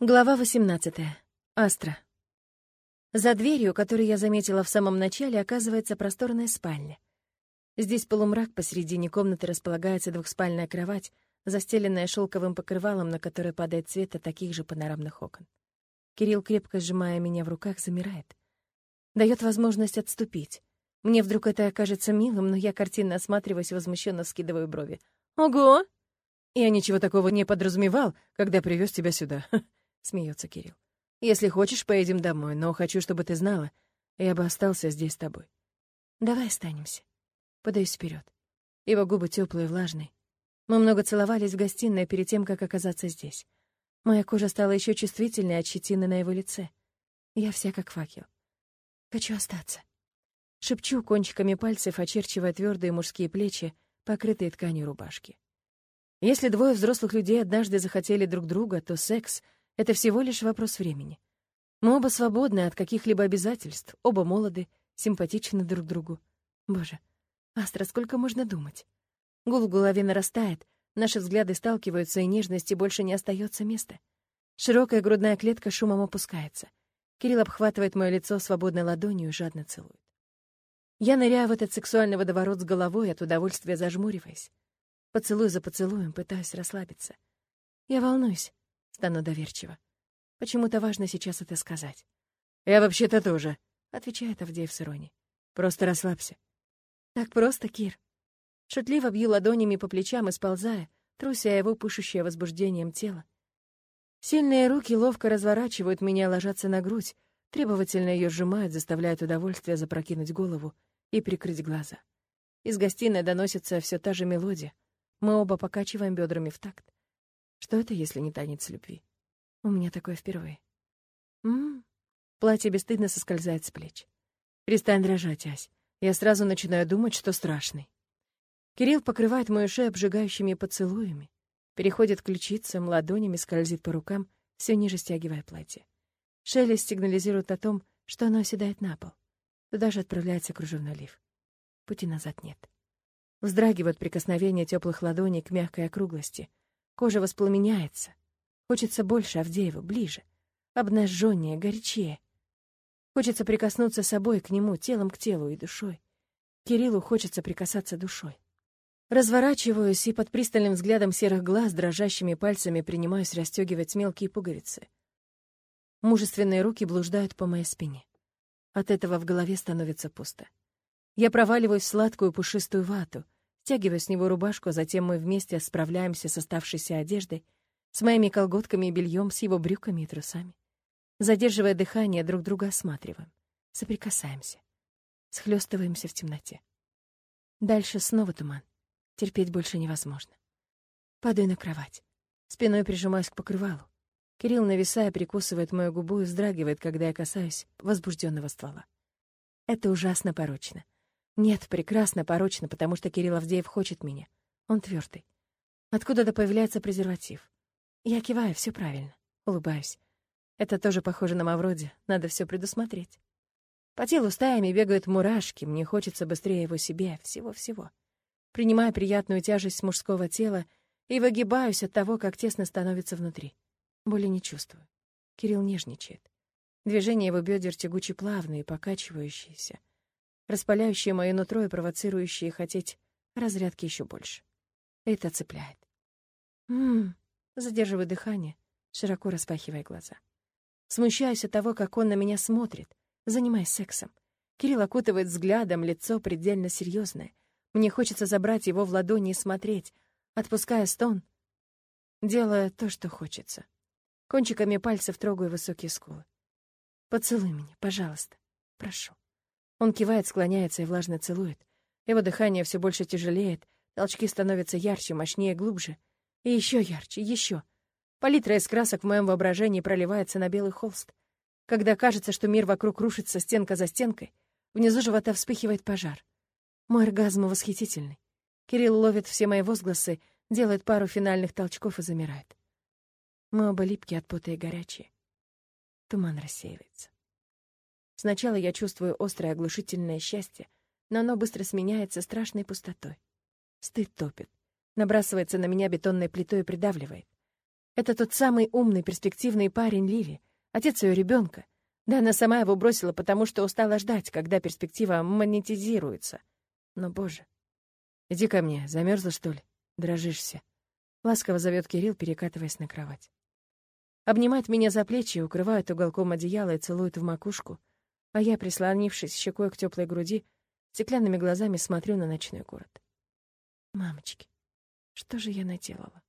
Глава 18. Астра. За дверью, которую я заметила в самом начале, оказывается просторная спальня. Здесь полумрак, посередине комнаты располагается двухспальная кровать, застеленная шелковым покрывалом, на которое падает свет от таких же панорамных окон. Кирилл, крепко сжимая меня в руках, замирает. Дает возможность отступить. Мне вдруг это окажется милым, но я картинно осматриваюсь, возмущенно скидываю брови. «Ого!» «Я ничего такого не подразумевал, когда привез тебя сюда», — смеется Кирилл. «Если хочешь, поедем домой, но хочу, чтобы ты знала, я бы остался здесь с тобой». «Давай останемся». Подаюсь вперед. Его губы теплые, влажные. Мы много целовались в гостиной перед тем, как оказаться здесь. Моя кожа стала еще чувствительнее от щетины на его лице. Я вся как факел. Хочу остаться. Шепчу кончиками пальцев, очерчивая твердые мужские плечи, покрытые тканью рубашки. Если двое взрослых людей однажды захотели друг друга, то секс — это всего лишь вопрос времени. Мы оба свободны от каких-либо обязательств, оба молоды, симпатичны друг другу. Боже, Астра, сколько можно думать? Гул в голове нарастает, наши взгляды сталкиваются, и нежности больше не остается места. Широкая грудная клетка шумом опускается. Кирилл обхватывает мое лицо свободной ладонью и жадно целует. Я ныряю в этот сексуальный водоворот с головой, от удовольствия зажмуриваясь. Поцелуй за поцелуем, пытаюсь расслабиться. Я волнуюсь, стану доверчиво. Почему-то важно сейчас это сказать. «Я вообще-то тоже», — отвечает Авдеев с иронией. «Просто расслабься». «Так просто, Кир». Шутливо бью ладонями по плечам и сползая, труся его пышущее возбуждением тело. Сильные руки ловко разворачивают меня, ложатся на грудь, требовательно ее сжимают, заставляют удовольствие запрокинуть голову и прикрыть глаза. Из гостиной доносится все та же мелодия. Мы оба покачиваем бедрами в такт. Что это, если не танец любви? У меня такое впервые. М-м. Платье бесстыдно соскользает с плеч. Перестань дрожать, Ась. Я сразу начинаю думать, что страшный. Кирилл покрывает мою шею обжигающими поцелуями, переходит к ключицам, ладонями скользит по рукам, все ниже стягивая платье. Шелест сигнализирует о том, что оно оседает на пол. Туда же отправляется кружевной лиф. Пути назад нет. Вздрагивают прикосновения теплых ладоней к мягкой округлости, Кожа воспламеняется. Хочется больше Авдеева, ближе, обнаженнее, горячее. Хочется прикоснуться собой к нему, телом к телу и душой. Кириллу хочется прикасаться душой. Разворачиваюсь и под пристальным взглядом серых глаз дрожащими пальцами принимаюсь расстегивать мелкие пуговицы. Мужественные руки блуждают по моей спине. От этого в голове становится пусто. Я проваливаюсь в сладкую пушистую вату — Стягиваю с него рубашку, а затем мы вместе справляемся с оставшейся одеждой, с моими колготками и бельем, с его брюками и трусами. Задерживая дыхание, друг друга осматриваем, соприкасаемся, схлестываемся в темноте. Дальше снова туман. Терпеть больше невозможно. Падаю на кровать. Спиной прижимаюсь к покрывалу. Кирилл, нависая, прикусывает мою губу и вздрагивает, когда я касаюсь возбужденного ствола. Это ужасно порочно. Нет, прекрасно, порочно, потому что Кирилл Авдеев хочет меня. Он твердый. Откуда-то появляется презерватив. Я киваю, все правильно. Улыбаюсь. Это тоже похоже на Мавроди, надо все предусмотреть. По телу стаями бегают мурашки, мне хочется быстрее его себе, всего-всего. Принимаю приятную тяжесть мужского тела и выгибаюсь от того, как тесно становится внутри. Боли не чувствую. Кирилл нежничает. Движения его бедер тягуче плавные, покачивающиеся распаляющие мое нутро и провоцирующие хотеть разрядки еще больше. Это цепляет. Мм, задерживаю дыхание, широко распахивая глаза. Смущаюсь от того, как он на меня смотрит, занимаясь сексом. Кирилл окутывает взглядом, лицо предельно серьезное. Мне хочется забрать его в ладони и смотреть, отпуская стон, делая то, что хочется. Кончиками пальцев трогаю высокие скулы. Поцелуй меня, пожалуйста, прошу. Он кивает, склоняется и влажно целует. Его дыхание все больше тяжелеет, толчки становятся ярче, мощнее, глубже. И еще ярче, еще. Палитра из красок в моем воображении проливается на белый холст. Когда кажется, что мир вокруг рушится стенка за стенкой, внизу живота вспыхивает пожар. Мой оргазм восхитительный. Кирилл ловит все мои возгласы, делает пару финальных толчков и замирает. Мы оба липкие от пота и горячие. Туман рассеивается. Сначала я чувствую острое оглушительное счастье, но оно быстро сменяется страшной пустотой. Стыд топит, набрасывается на меня бетонной плитой и придавливает. Это тот самый умный, перспективный парень Лили, отец ее ребенка. Да она сама его бросила, потому что устала ждать, когда перспектива монетизируется. Но, боже. Иди ко мне, замерзла, что ли? Дрожишься. Ласково зовет Кирилл, перекатываясь на кровать. Обнимает меня за плечи, укрывает уголком одеяла и целует в макушку, а я, прислонившись щекой к теплой груди, стеклянными глазами смотрю на ночной город. Мамочки, что же я наделала?